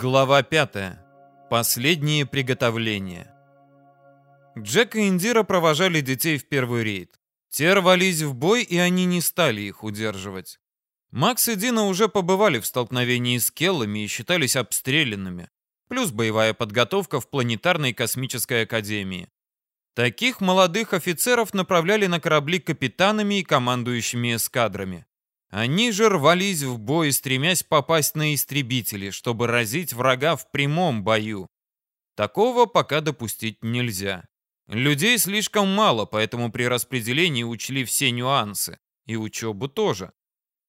Глава 5. Последние приготовления. Джек и Индира провожали детей в первый рейд. Те рвались в бой, и они не стали их удерживать. Макс и Дина уже побывали в столкновении с Келлами и считались обстрелянными. Плюс боевая подготовка в планетарной космической академии. Таких молодых офицеров направляли на корабли капитанами и командующими эскадрами. Они же рвались в бой, стремясь попасть на истребители, чтобы разить врага в прямом бою. Такого пока допустить нельзя. Людей слишком мало, поэтому при распределении учли все нюансы. И учебу тоже.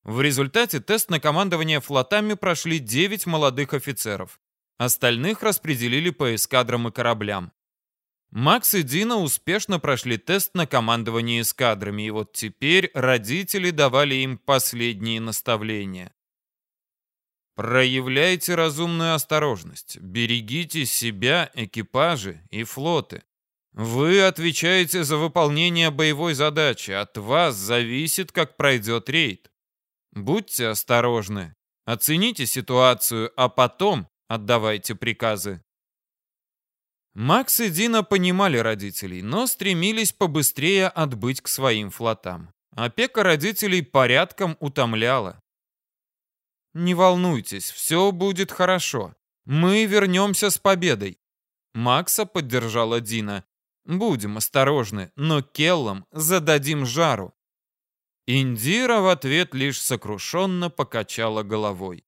В результате тест на командование флотами прошли 9 молодых офицеров. Остальных распределили по эскадрам и кораблям. Макс и Дина успешно прошли тест на командование эскадрами, и вот теперь родители давали им последние наставления. Проявляйте разумную осторожность, берегите себя, экипажи и флоты. Вы отвечаете за выполнение боевой задачи, от вас зависит, как пройдет рейд. Будьте осторожны, оцените ситуацию, а потом отдавайте приказы. Макс и Дина понимали родителей, но стремились побыстрее отбыть к своим флотам. Опека родителей порядком утомляла. «Не волнуйтесь, все будет хорошо. Мы вернемся с победой». Макса поддержала Дина. «Будем осторожны, но Келлам зададим жару». Индира в ответ лишь сокрушенно покачала головой.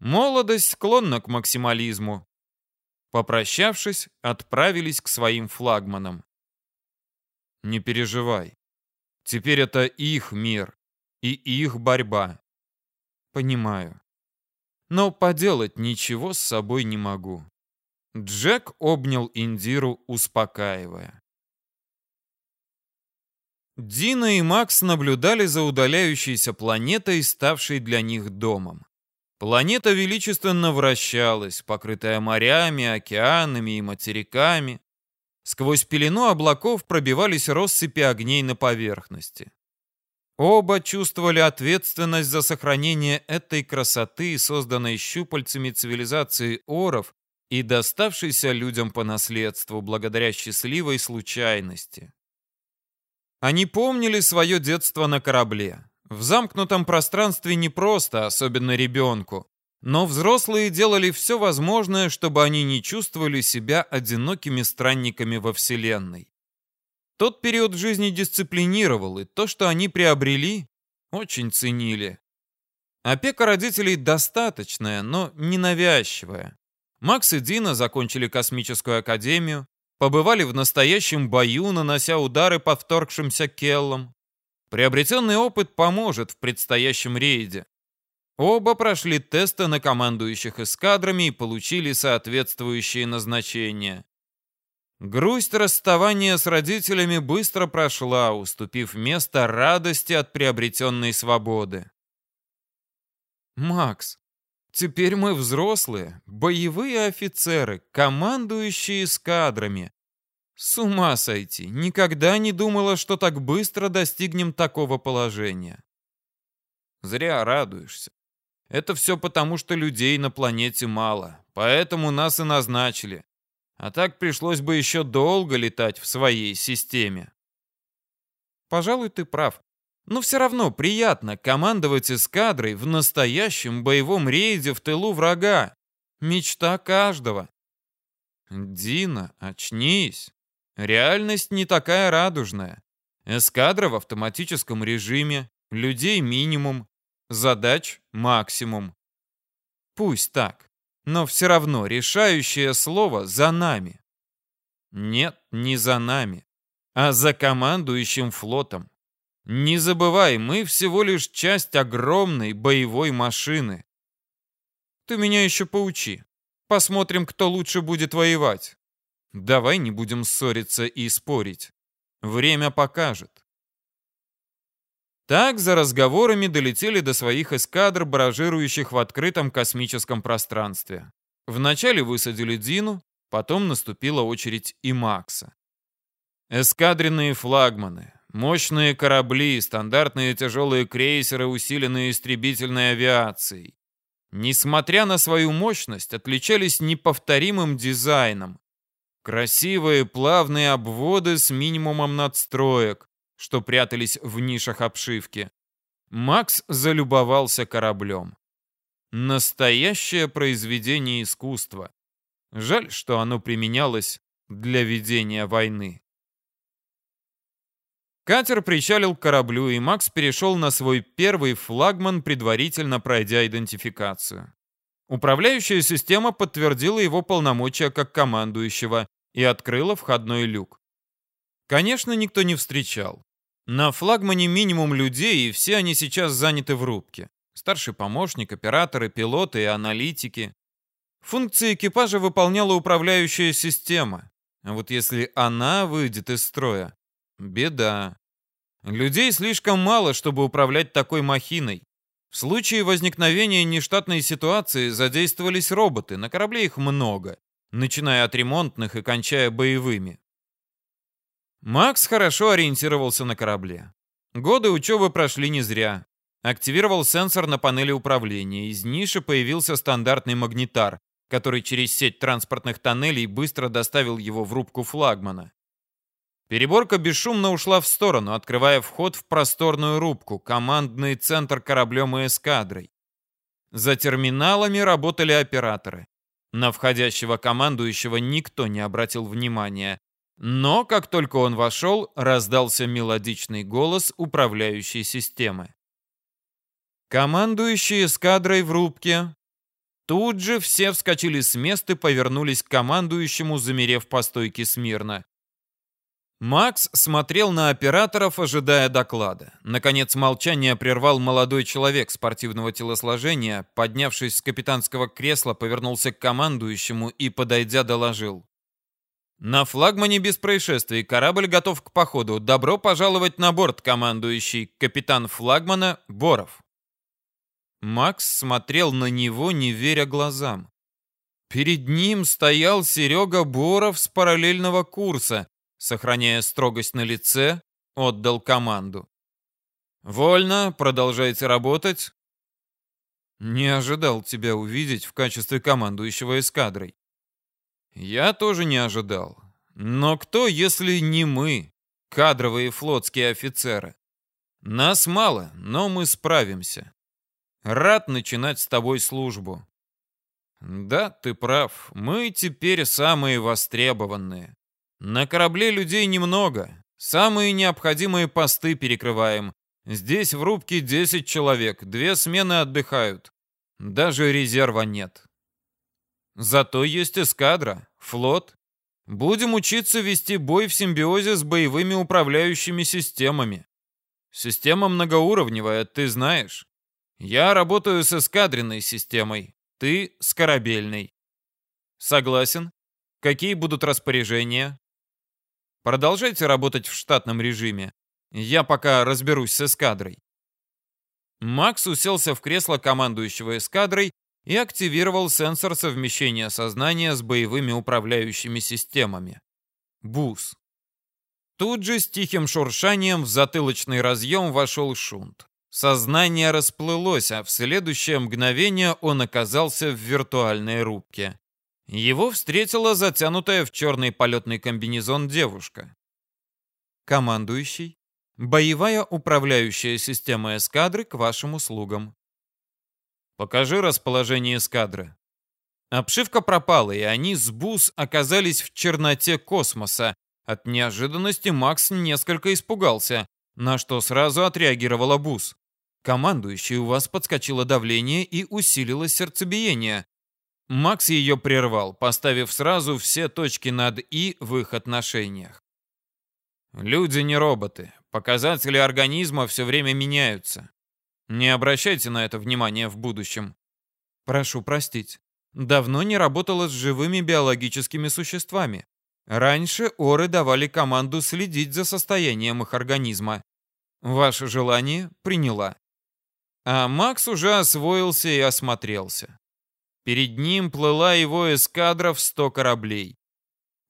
Молодость склонна к максимализму, Попрощавшись, отправились к своим флагманам. Не переживай. Теперь это их мир и их борьба. Понимаю. Но поделать ничего с собой не могу. Джек обнял Индиру, успокаивая. Дина и Макс наблюдали за удаляющейся планетой, ставшей для них домом. Планета величественно вращалась, покрытая морями, океанами и материками. Сквозь пелену облаков пробивались россыпи огней на поверхности. Оба чувствовали ответственность за сохранение этой красоты, созданной щупальцами цивилизации оров и доставшейся людям по наследству благодаря счастливой случайности. Они помнили свое детство на корабле. В замкнутом пространстве непросто, особенно ребенку. Но взрослые делали все возможное, чтобы они не чувствовали себя одинокими странниками во Вселенной. Тот период жизни дисциплинировал, и то, что они приобрели, очень ценили. Опека родителей достаточная, но ненавязчивая. Макс и Дина закончили космическую академию, побывали в настоящем бою, нанося удары по вторгшимся келлам. Приобретенный опыт поможет в предстоящем рейде. Оба прошли тесты на командующих эскадрами и получили соответствующие назначения. Грусть расставания с родителями быстро прошла, уступив место радости от приобретенной свободы. «Макс, теперь мы взрослые, боевые офицеры, командующие эскадрами. С ума сойти! Никогда не думала, что так быстро достигнем такого положения. Зря радуешься. Это все потому, что людей на планете мало, поэтому нас и назначили. А так пришлось бы еще долго летать в своей системе. Пожалуй, ты прав. Но все равно приятно командовать эскадрой в настоящем боевом рейде в тылу врага. Мечта каждого. Дина, очнись. Реальность не такая радужная. Эскадра в автоматическом режиме, людей минимум, задач максимум. Пусть так, но все равно решающее слово за нами. Нет, не за нами, а за командующим флотом. Не забывай, мы всего лишь часть огромной боевой машины. Ты меня еще поучи. Посмотрим, кто лучше будет воевать. Давай не будем ссориться и спорить. Время покажет. Так за разговорами долетели до своих эскадр, баражирующих в открытом космическом пространстве. Вначале высадили Дину, потом наступила очередь и Макса. Эскадренные флагманы, мощные корабли, стандартные тяжелые крейсеры, усиленные истребительной авиацией. несмотря на свою мощность, отличались неповторимым дизайном. Красивые плавные обводы с минимумом надстроек, что прятались в нишах обшивки. Макс залюбовался кораблем. Настоящее произведение искусства. Жаль, что оно применялось для ведения войны. Катер причалил к кораблю, и Макс перешел на свой первый флагман, предварительно пройдя идентификацию. Управляющая система подтвердила его полномочия как командующего и открыла входной люк. Конечно, никто не встречал. На флагмане минимум людей, и все они сейчас заняты в рубке. Старший помощник, операторы, пилоты и аналитики. Функции экипажа выполняла управляющая система. А вот если она выйдет из строя, Беда. Людей слишком мало, чтобы управлять такой махиной. В случае возникновения нештатной ситуации задействовались роботы, на корабле их много, начиная от ремонтных и кончая боевыми. Макс хорошо ориентировался на корабле. Годы учебы прошли не зря. Активировал сенсор на панели управления. Из ниши появился стандартный магнитар, который через сеть транспортных тоннелей быстро доставил его в рубку флагмана. Переборка бесшумно ушла в сторону, открывая вход в просторную рубку, командный центр кораблем и эскадрой. За терминалами работали операторы. На входящего командующего никто не обратил внимания. Но, как только он вошел, раздался мелодичный голос управляющей системы. Командующий эскадрой в рубке. Тут же все вскочили с места и повернулись к командующему, замерев по стойке смирно. Макс смотрел на операторов, ожидая доклада. Наконец молчание прервал молодой человек спортивного телосложения, поднявшись с капитанского кресла, повернулся к командующему и, подойдя, доложил. «На флагмане без происшествий. Корабль готов к походу. Добро пожаловать на борт, командующий. Капитан флагмана Боров». Макс смотрел на него, не веря глазам. Перед ним стоял Серега Боров с параллельного курса, Сохраняя строгость на лице, отдал команду. «Вольно, продолжайте работать». «Не ожидал тебя увидеть в качестве командующего эскадрой». «Я тоже не ожидал. Но кто, если не мы, кадровые флотские офицеры? Нас мало, но мы справимся. Рад начинать с тобой службу». «Да, ты прав. Мы теперь самые востребованные. На корабле людей немного. Самые необходимые посты перекрываем. Здесь в рубке 10 человек, две смены отдыхают. Даже резерва нет. Зато есть эскадра, флот. Будем учиться вести бой в симбиозе с боевыми управляющими системами. Система многоуровневая, ты знаешь. Я работаю с эскадренной системой, ты с корабельной. Согласен? Какие будут распоряжения? Продолжайте работать в штатном режиме. Я пока разберусь с эскадрой. Макс уселся в кресло командующего эскадрой и активировал сенсор совмещения сознания с боевыми управляющими системами. БУС. Тут же с тихим шуршанием в затылочный разъем вошел шунт. Сознание расплылось, а в следующее мгновение он оказался в виртуальной рубке. Его встретила затянутая в черный полетный комбинезон девушка. Командующий, боевая управляющая система эскадры к вашим услугам. Покажи расположение эскадры. Обшивка пропала, и они с Бус оказались в черноте космоса. От неожиданности Макс несколько испугался, на что сразу отреагировала Бус. Командующий, у вас подскочило давление и усилилось сердцебиение. Макс ее прервал, поставив сразу все точки над «и» в их отношениях. Люди не роботы. Показатели организма все время меняются. Не обращайте на это внимания в будущем. Прошу простить. Давно не работала с живыми биологическими существами. Раньше оры давали команду следить за состоянием их организма. Ваше желание приняла. А Макс уже освоился и осмотрелся. Перед ним плыла его эскадра в 100 кораблей.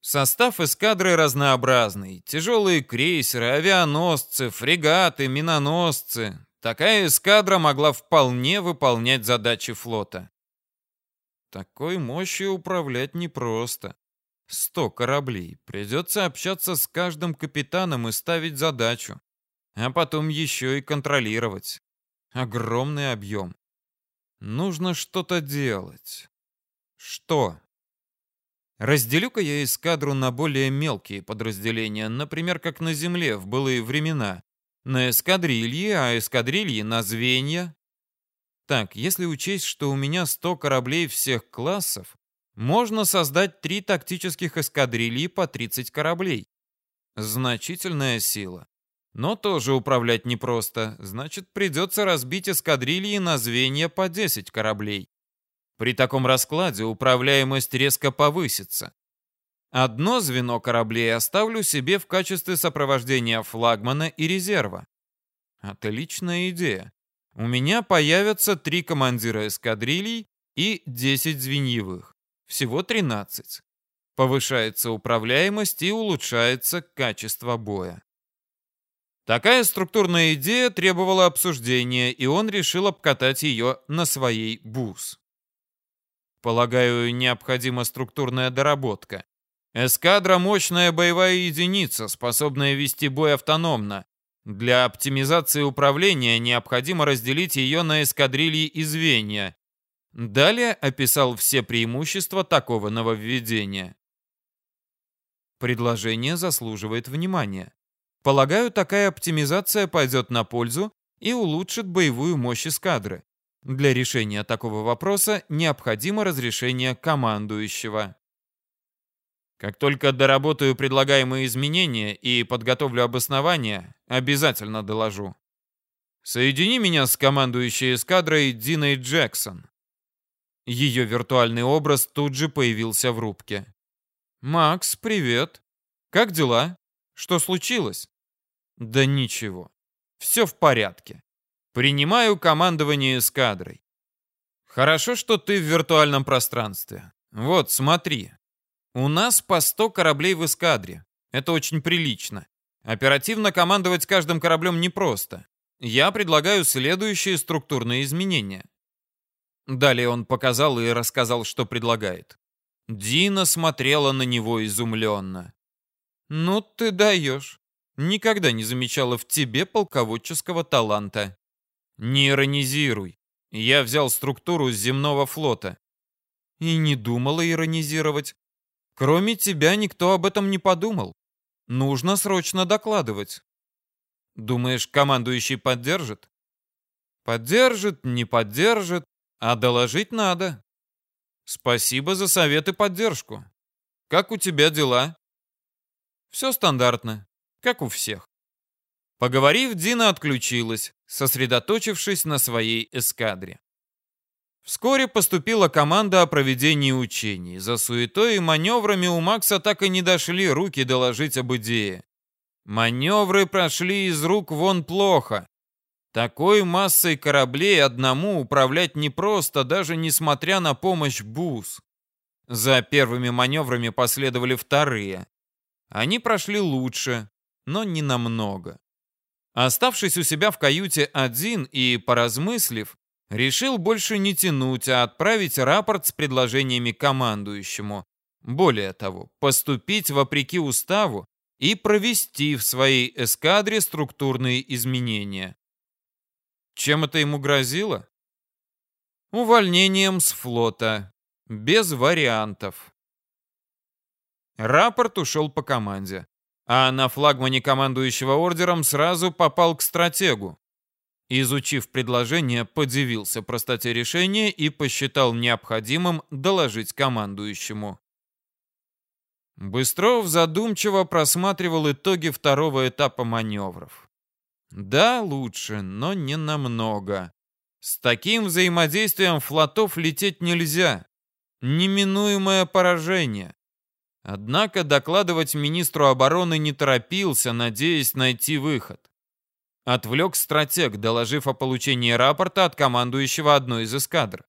Состав эскадры разнообразный. Тяжелые крейсеры, авианосцы, фрегаты, миноносцы. такая эскадра могла вполне выполнять задачи флота. Такой мощью управлять непросто. Сто кораблей. Придется общаться с каждым капитаном и ставить задачу. А потом еще и контролировать. Огромный объем. Нужно что-то делать. Что? Разделю-ка я эскадру на более мелкие подразделения, например, как на Земле в былые времена. На эскадрильи, а эскадрильи на звенья. Так, если учесть, что у меня 100 кораблей всех классов, можно создать три тактических эскадрильи по 30 кораблей. Значительная сила. Но тоже управлять непросто, значит придется разбить эскадрильи на звенья по 10 кораблей. При таком раскладе управляемость резко повысится. Одно звено кораблей оставлю себе в качестве сопровождения флагмана и резерва. Отличная идея. У меня появятся три командира эскадрилий и 10 звеньевых. Всего 13. Повышается управляемость и улучшается качество боя. Такая структурная идея требовала обсуждения, и он решил обкатать ее на своей БУС. Полагаю, необходима структурная доработка. Эскадра — мощная боевая единица, способная вести бой автономно. Для оптимизации управления необходимо разделить ее на эскадрильи и звенья, Далее описал все преимущества такого нововведения. Предложение заслуживает внимания. Полагаю, такая оптимизация пойдет на пользу и улучшит боевую мощь эскадры. Для решения такого вопроса необходимо разрешение командующего. Как только доработаю предлагаемые изменения и подготовлю обоснование, обязательно доложу. Соедини меня с командующей эскадрой Диной Джексон. Ее виртуальный образ тут же появился в рубке. «Макс, привет. Как дела? Что случилось?» «Да ничего. Все в порядке. Принимаю командование эскадрой. Хорошо, что ты в виртуальном пространстве. Вот, смотри. У нас по 100 кораблей в эскадре. Это очень прилично. Оперативно командовать каждым кораблем непросто. Я предлагаю следующие структурные изменения. Далее он показал и рассказал, что предлагает. Дина смотрела на него изумленно. «Ну ты даешь. Никогда не замечала в тебе полководческого таланта. Не иронизируй. Я взял структуру земного флота. И не думала иронизировать. Кроме тебя никто об этом не подумал. Нужно срочно докладывать. Думаешь, командующий поддержит? Поддержит, не поддержит. А доложить надо. Спасибо за совет и поддержку. Как у тебя дела? Все стандартно, как у всех. Поговорив, Дина отключилась, сосредоточившись на своей эскадре. Вскоре поступила команда о проведении учений. За суетой и маневрами у Макса так и не дошли руки доложить об идее. Маневры прошли из рук вон плохо. Такой массой кораблей одному управлять непросто, даже несмотря на помощь БУС. За первыми маневрами последовали вторые. Они прошли лучше, но не намного. Оставшись у себя в каюте один и поразмыслив, решил больше не тянуть, а отправить рапорт с предложениями командующему. Более того, поступить вопреки уставу и провести в своей эскадре структурные изменения. Чем это ему грозило? Увольнением с флота. Без вариантов. Рапорт ушел по команде. А на флагмане командующего ордером сразу попал к стратегу. Изучив предложение, подивился простоте решения и посчитал необходимым доложить командующему. Быстров задумчиво просматривал итоги второго этапа маневров. Да, лучше, но не намного. С таким взаимодействием флотов лететь нельзя. Неминуемое поражение. Однако докладывать министру обороны не торопился, надеясь найти выход. Отвлек стратег, доложив о получении рапорта от командующего одной из эскадр.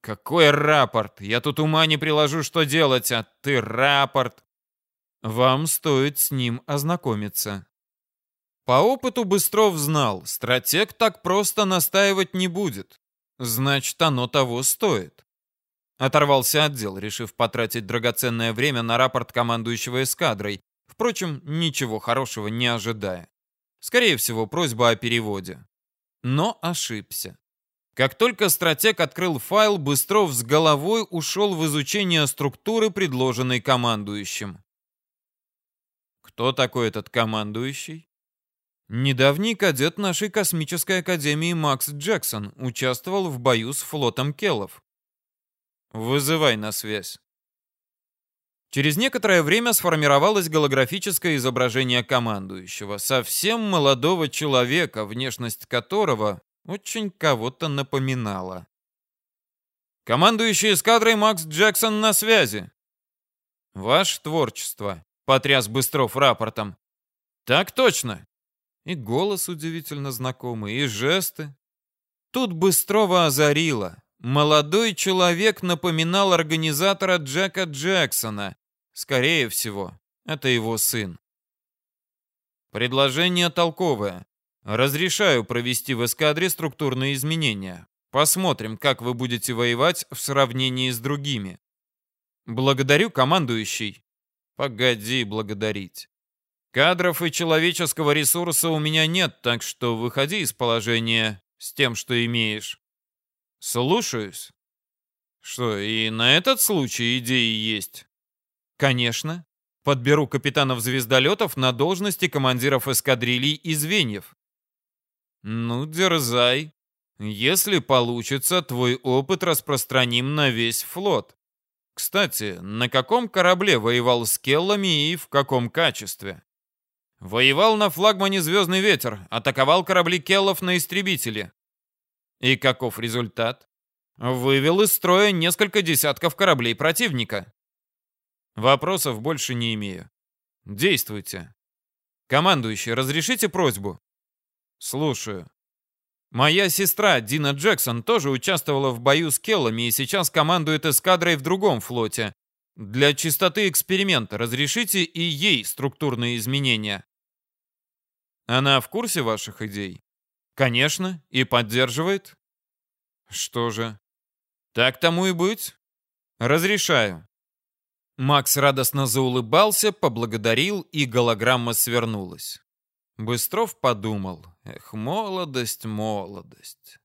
«Какой рапорт? Я тут ума не приложу, что делать, а ты рапорт!» «Вам стоит с ним ознакомиться». По опыту Быстров знал, стратег так просто настаивать не будет. Значит, оно того стоит. Оторвался отдел, решив потратить драгоценное время на рапорт командующего эскадрой, впрочем, ничего хорошего не ожидая. Скорее всего, просьба о переводе. Но ошибся. Как только стратег открыл файл, Быстров с головой ушел в изучение структуры, предложенной командующим. Кто такой этот командующий? Недавний кадет нашей космической академии Макс Джексон участвовал в бою с флотом Келлов. Вызывай на связь. Через некоторое время сформировалось голографическое изображение командующего, совсем молодого человека, внешность которого очень кого-то напоминала. Командующий эскадрой Макс Джексон на связи. Ваше творчество, потряс Быстров рапортом. Так точно. И голос удивительно знакомый, и жесты. Тут Быстрова озарило. Молодой человек напоминал организатора Джека Джексона. Скорее всего, это его сын. Предложение толковое. Разрешаю провести в эскадре структурные изменения. Посмотрим, как вы будете воевать в сравнении с другими. Благодарю, командующий. Погоди благодарить. Кадров и человеческого ресурса у меня нет, так что выходи из положения с тем, что имеешь. Слушаюсь. Что, и на этот случай идеи есть? Конечно. Подберу капитанов звездолетов на должности командиров эскадрилий и звеньев. Ну, дерзай. Если получится, твой опыт распространим на весь флот. Кстати, на каком корабле воевал с Келлами и в каком качестве? Воевал на флагмане «Звездный ветер», атаковал корабли Келлов на истребителе. И каков результат? Вывел из строя несколько десятков кораблей противника. Вопросов больше не имею. Действуйте. Командующий, разрешите просьбу? Слушаю. Моя сестра Дина Джексон тоже участвовала в бою с Келлами и сейчас командует эскадрой в другом флоте. Для чистоты эксперимента разрешите и ей структурные изменения. Она в курсе ваших идей? Конечно, и поддерживает. Что же? Так тому и быть. Разрешаю. Макс радостно заулыбался, поблагодарил, и голограмма свернулась. Быстров подумал. Эх, молодость, молодость.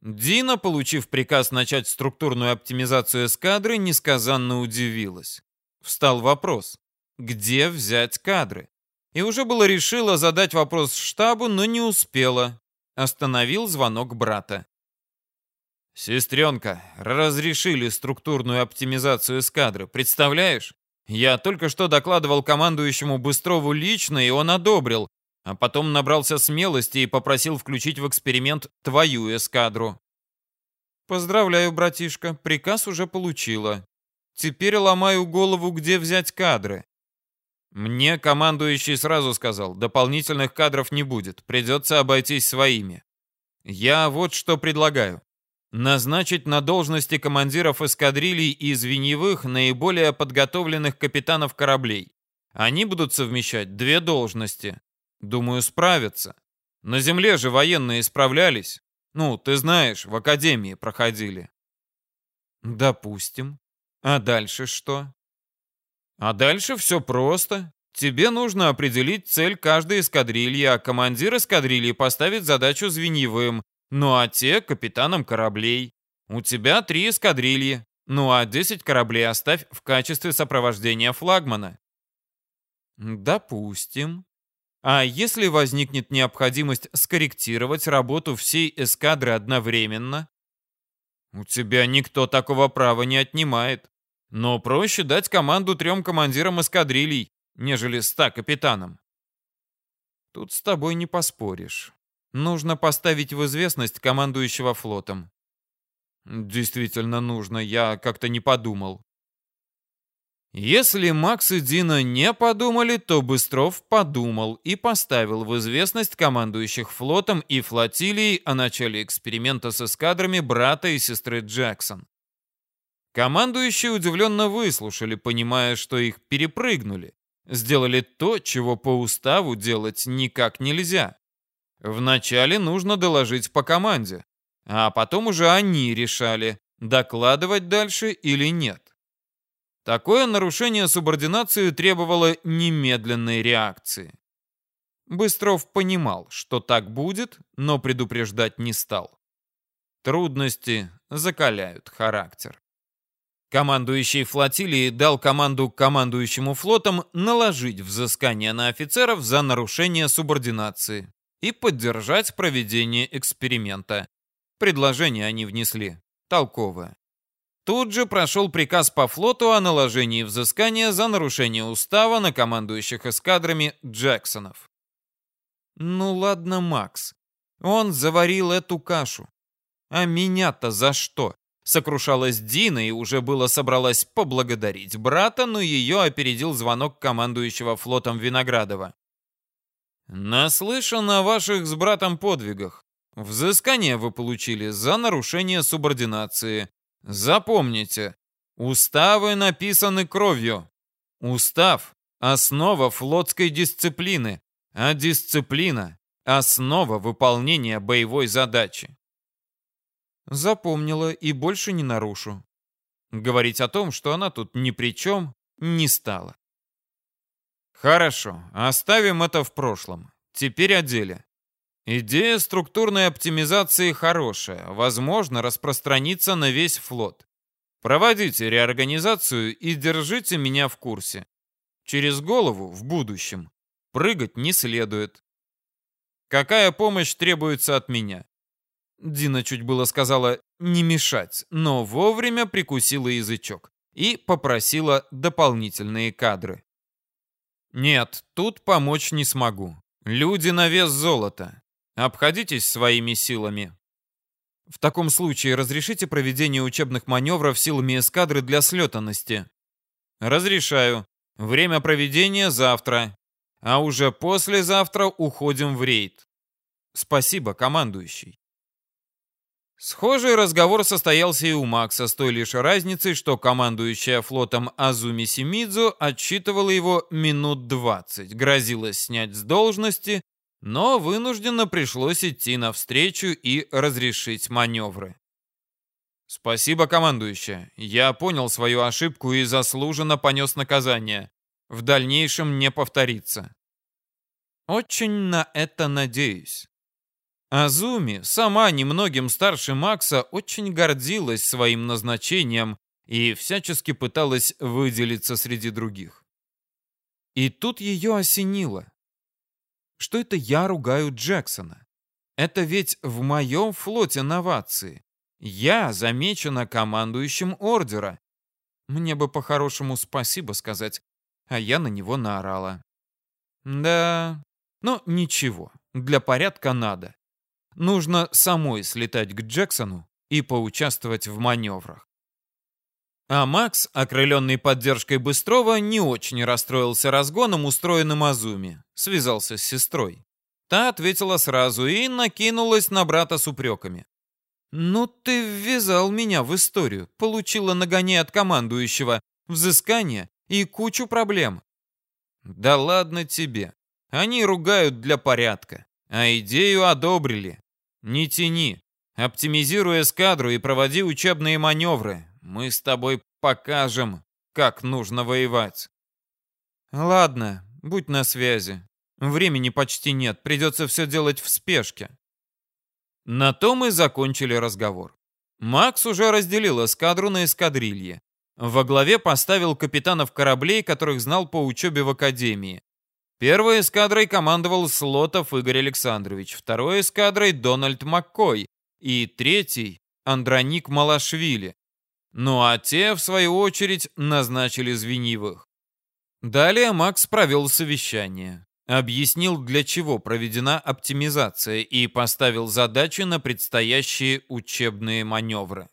Дина, получив приказ начать структурную оптимизацию эскадры, несказанно удивилась. Встал вопрос, где взять кадры? И уже было решила задать вопрос штабу, но не успела. Остановил звонок брата. «Сестренка, разрешили структурную оптимизацию эскадры, представляешь? Я только что докладывал командующему Быстрову лично, и он одобрил, а потом набрался смелости и попросил включить в эксперимент твою эскадру. Поздравляю, братишка, приказ уже получила. Теперь ломаю голову, где взять кадры. Мне командующий сразу сказал, дополнительных кадров не будет, придется обойтись своими. Я вот что предлагаю. Назначить на должности командиров эскадрилий и звеньевых наиболее подготовленных капитанов кораблей. Они будут совмещать две должности. Думаю, справятся. На земле же военные справлялись. Ну, ты знаешь, в академии проходили. Допустим. А дальше что? А дальше все просто. Тебе нужно определить цель каждой эскадрильи, а командир эскадрильи поставит задачу звеньевым, ну а те — капитанам кораблей. У тебя три эскадрильи, ну а 10 кораблей оставь в качестве сопровождения флагмана. Допустим. А если возникнет необходимость скорректировать работу всей эскадры одновременно? У тебя никто такого права не отнимает. Но проще дать команду трем командирам эскадрилий, нежели ста капитанам. Тут с тобой не поспоришь. Нужно поставить в известность командующего флотом. Действительно нужно, я как-то не подумал. Если Макс и Дина не подумали, то Быстров подумал и поставил в известность командующих флотом и флотилией о начале эксперимента с эскадрами брата и сестры Джексон. Командующие удивленно выслушали, понимая, что их перепрыгнули. сделали то, чего по уставу делать никак нельзя. Вначале нужно доложить по команде, а потом уже они решали, докладывать дальше или нет. Такое нарушение субординации требовало немедленной реакции. Быстров понимал, что так будет, но предупреждать не стал. Трудности закаляют характер. Командующий флотилией дал команду командующему флотом наложить взыскание на офицеров за нарушение субординации и поддержать проведение эксперимента. Предложение они внесли. Толковое. Тут же прошел приказ по флоту о наложении взыскания за нарушение устава на командующих эскадрами Джексонов. Ну ладно, Макс. Он заварил эту кашу. А меня-то за что? Сокрушалась Дина и уже было собралась поблагодарить брата, но ее опередил звонок командующего флотом Виноградова. «Наслышан о ваших с братом подвигах. Взыскание вы получили за нарушение субординации. Запомните, уставы написаны кровью. Устав – основа флотской дисциплины, а дисциплина – основа выполнения боевой задачи. Запомнила и больше не нарушу. Говорить о том, что она тут ни при чем, не стала. Хорошо, оставим это в прошлом. Теперь о деле. Идея структурной оптимизации хорошая, возможно, распространится на весь флот. Проводите реорганизацию и держите меня в курсе. Через голову в будущем прыгать не следует. Какая помощь требуется от меня? Дина чуть было сказала «не мешать», но вовремя прикусила язычок и попросила дополнительные кадры. «Нет, тут помочь не смогу. Люди на вес золота. Обходитесь своими силами». В таком случае разрешите проведение учебных маневров силами эскадры для слетанности? Разрешаю. Время проведения завтра. А уже послезавтра уходим в рейд. Спасибо, командующий. Схожий разговор состоялся и у Макса с той лишь разницей, что командующая флотом Азуми Симидзу отчитывала его минут 20, грозилась снять с должности, но вынужденно пришлось идти навстречу и разрешить маневры. «Спасибо, командующая. Я понял свою ошибку и заслуженно понес наказание. В дальнейшем не повторится». «Очень на это надеюсь». Азуми, сама немногим старше Макса, очень гордилась своим назначением и всячески пыталась выделиться среди других. И тут ее осенило. Что это я ругаю Джексона? Это ведь в моем флоте новации. Я замечена командующим ордера. Мне бы по-хорошему спасибо сказать, а я на него наорала. Да, но ничего, для порядка надо. Нужно самой слетать к Джексону и поучаствовать в маневрах. А Макс, окрыленный поддержкой Быстрова, не очень расстроился разгоном, устроенным Азуми. Связался с сестрой. Та ответила сразу и накинулась на брата с упреками. «Ну ты ввязал меня в историю, получила нагоне от командующего, взыскание и кучу проблем». «Да ладно тебе. Они ругают для порядка, а идею одобрили. Не тяни. Оптимизируй эскадру и проводи учебные маневры. Мы с тобой покажем, как нужно воевать. Ладно, будь на связи. Времени почти нет, придется все делать в спешке. На то мы закончили разговор. Макс уже разделил эскадру на эскадрильи. Во главе поставил капитанов кораблей, которых знал по учебе в академии. Первой эскадрой командовал Слотов Игорь Александрович, второй эскадрой Дональд Маккой и третий Андроник Малашвили. Ну а те, в свою очередь, назначили звенивых. Далее Макс провел совещание, объяснил, для чего проведена оптимизация и поставил задачи на предстоящие учебные маневры.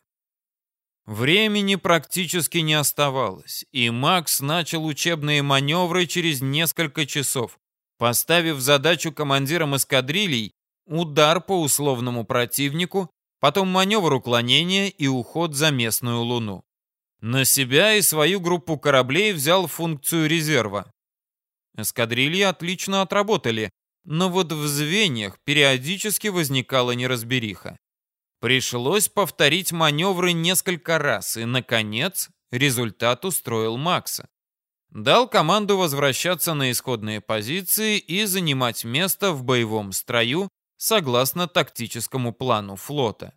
Времени практически не оставалось, и Макс начал учебные маневры через несколько часов, поставив задачу командирам эскадрилей удар по условному противнику, потом маневр уклонения и уход за местную луну. На себя и свою группу кораблей взял функцию резерва. Эскадрильи отлично отработали, но вот в звеньях периодически возникала неразбериха. Пришлось повторить маневры несколько раз, и, наконец, результат устроил Макса. Дал команду возвращаться на исходные позиции и занимать место в боевом строю согласно тактическому плану флота.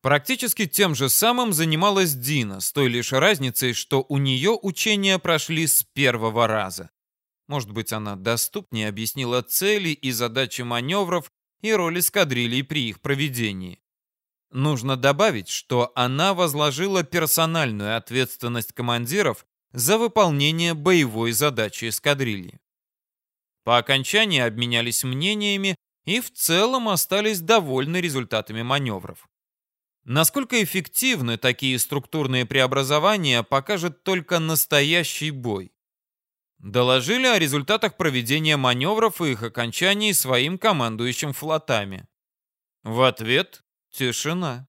Практически тем же самым занималась Дина, с той лишь разницей, что у нее учения прошли с первого раза. Может быть, она доступнее объяснила цели и задачи маневров и роль эскадрилий при их проведении. Нужно добавить, что она возложила персональную ответственность командиров за выполнение боевой задачи эскадрильи. По окончании обменялись мнениями и в целом остались довольны результатами маневров. Насколько эффективны такие структурные преобразования, покажет только настоящий бой. Доложили о результатах проведения маневров и их окончании своим командующим флотами. В ответ тишина.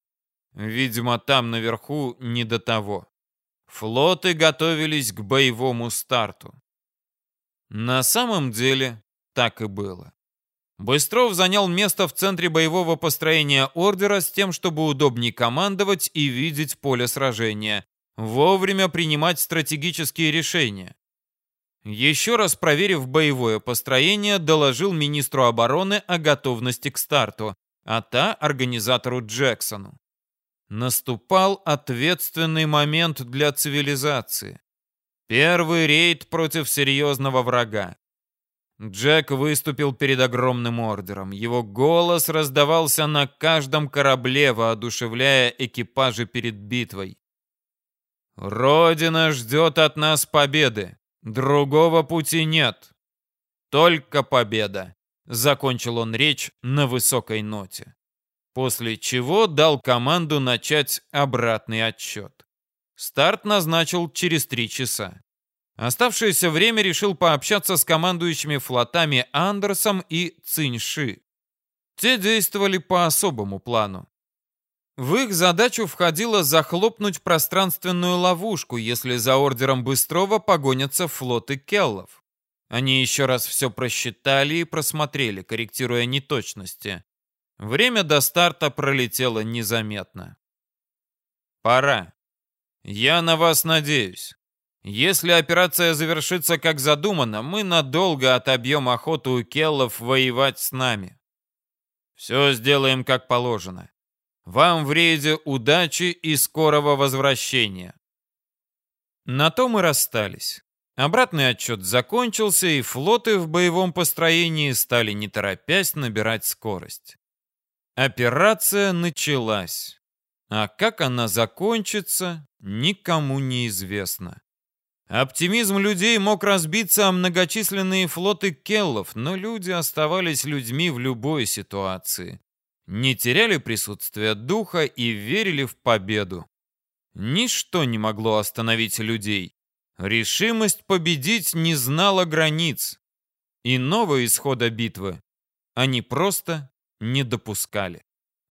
Видимо, там наверху не до того. Флоты готовились к боевому старту. На самом деле так и было. Быстров занял место в центре боевого построения ордера с тем, чтобы удобнее командовать и видеть поле сражения, вовремя принимать стратегические решения. Еще раз проверив боевое построение, доложил министру обороны о готовности к старту, а та организатору Джексону. Наступал ответственный момент для цивилизации. Первый рейд против серьезного врага. Джек выступил перед огромным ордером. Его голос раздавался на каждом корабле, воодушевляя экипажи перед битвой. «Родина ждет от нас победы. Другого пути нет. Только победа», — закончил он речь на высокой ноте. После чего дал команду начать обратный отсчет. Старт назначил через три часа. Оставшееся время решил пообщаться с командующими флотами Андерсом и Циньши. Те действовали по особому плану. В их задачу входило захлопнуть пространственную ловушку, если за ордером Быстрова погонятся флоты Келлов. Они еще раз все просчитали и просмотрели, корректируя неточности. Время до старта пролетело незаметно. «Пора. Я на вас надеюсь. Если операция завершится как задумано, мы надолго отобьем охоту у келлов воевать с нами. Все сделаем как положено. Вам в рейде удачи и скорого возвращения. На то мы расстались. Обратный отчет закончился, и флоты в боевом построении стали не торопясь набирать скорость. Операция началась. А как она закончится, никому не известно. Оптимизм людей мог разбиться о многочисленные флоты келлов, но люди оставались людьми в любой ситуации. Не теряли присутствие духа и верили в победу. Ничто не могло остановить людей. Решимость победить не знала границ. И нового исхода битвы они просто не допускали.